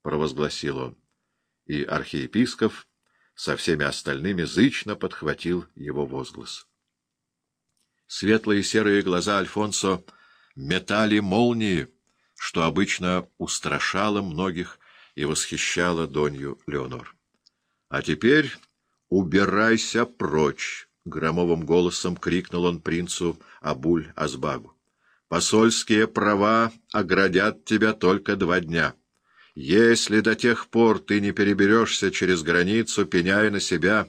— провозгласил он. И архиепископ со всеми остальными зычно подхватил его возглас. Светлые серые глаза Альфонсо метали молнии, что обычно устрашало многих и восхищало Донью Леонор. — А теперь убирайся прочь! — громовым голосом крикнул он принцу Абуль-Азбагу. — Посольские права оградят тебя только два дня. Если до тех пор ты не переберешься через границу, пеняя на себя,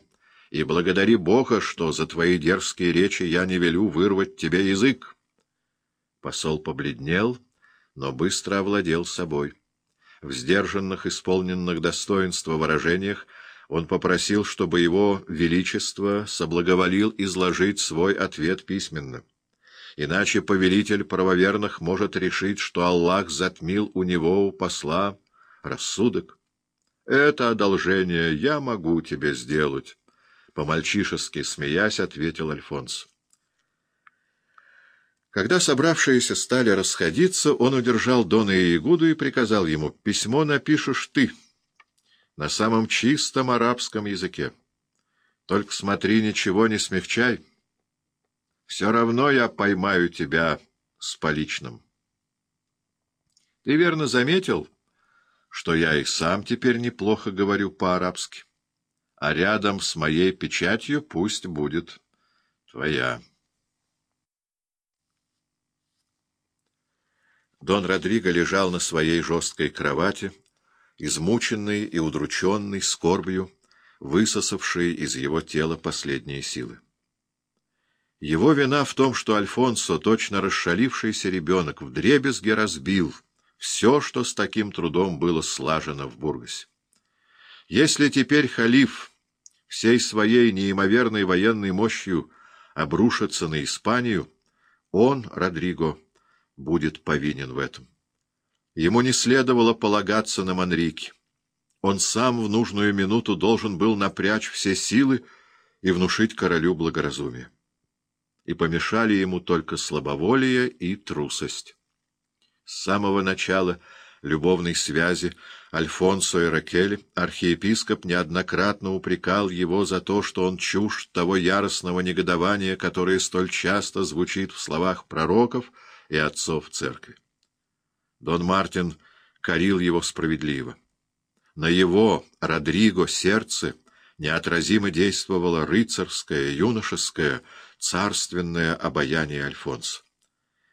и благодари Бога, что за твои дерзкие речи я не велю вырвать тебе язык. Посол побледнел, но быстро овладел собой. В сдержанных, исполненных достоинства выражениях он попросил, чтобы его величество соблаговолил изложить свой ответ письменно. Иначе повелитель правоверных может решить, что Аллах затмил у него, у посла, рассудок. Это одолжение я могу тебе сделать, — по-мальчишески смеясь, ответил Альфонс. Когда собравшиеся стали расходиться, он удержал Дона и Ягуду и приказал ему, — письмо напишешь ты на самом чистом арабском языке. Только смотри, ничего не смягчай. Все равно я поймаю тебя с поличным. Ты верно заметил, что я и сам теперь неплохо говорю по-арабски, а рядом с моей печатью пусть будет твоя. Дон Родриго лежал на своей жесткой кровати, измученный и удрученный скорбью, высосавший из его тела последние силы. Его вина в том, что Альфонсо, точно расшалившийся ребенок, вдребезги разбил все, что с таким трудом было слажено в Бургасе. Если теперь халиф всей своей неимоверной военной мощью обрушится на Испанию, он, Родриго, будет повинен в этом. Ему не следовало полагаться на Манрике. Он сам в нужную минуту должен был напрячь все силы и внушить королю благоразумие. И помешали ему только слабоволие и трусость. С самого начала любовной связи Альфонсо и Ракель архиепископ неоднократно упрекал его за то, что он чушь того яростного негодования, которое столь часто звучит в словах пророков и отцов церкви. Дон Мартин корил его справедливо. На его, Родриго, сердце неотразимо действовало рыцарское, юношеское, царственное обаяние Альфонса.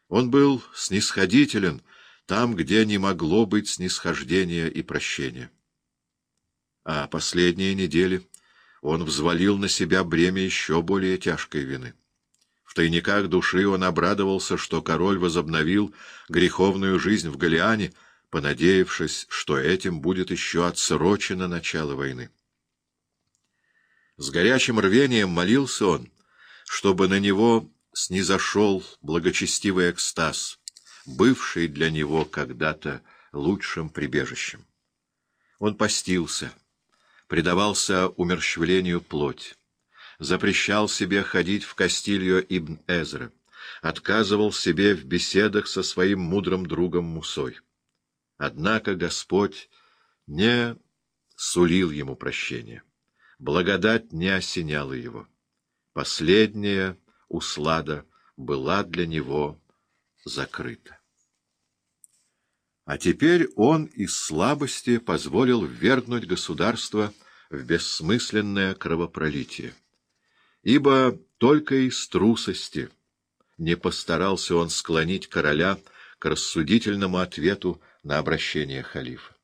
Он был снисходителен там, где не могло быть снисхождения и прощения. А последние недели он взвалил на себя бремя еще более тяжкой вины. В тайниках души он обрадовался, что король возобновил греховную жизнь в Галиане, понадеявшись, что этим будет еще отсрочено начало войны. С горячим рвением молился он, чтобы на него снизошел благочестивый экстаз, бывший для него когда-то лучшим прибежищем. Он постился, предавался умерщвлению плоть запрещал себе ходить в Кастилью Ибн Эзра, отказывал себе в беседах со своим мудрым другом Мусой. Однако Господь не сулил ему прощения. Благодать не осеняла его. Последняя услада была для него закрыта. А теперь он из слабости позволил ввергнуть государство в бессмысленное кровопролитие ибо только из трусости не постарался он склонить короля к рассудительному ответу на обращение халифа.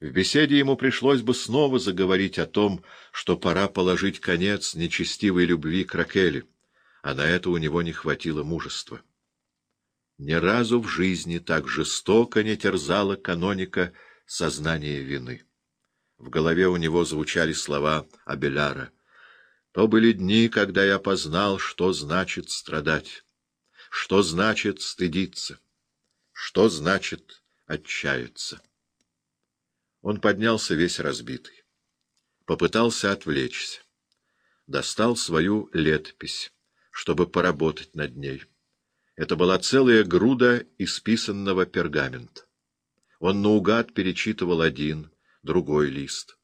В беседе ему пришлось бы снова заговорить о том, что пора положить конец нечестивой любви к Ракеле, а на это у него не хватило мужества. Ни разу в жизни так жестоко не терзало каноника сознание вины. В голове у него звучали слова Абеляра — то были дни, когда я познал, что значит страдать, что значит стыдиться, что значит отчаяться. Он поднялся весь разбитый, попытался отвлечься, достал свою летопись, чтобы поработать над ней. Это была целая груда исписанного пергамента. Он наугад перечитывал один, другой лист.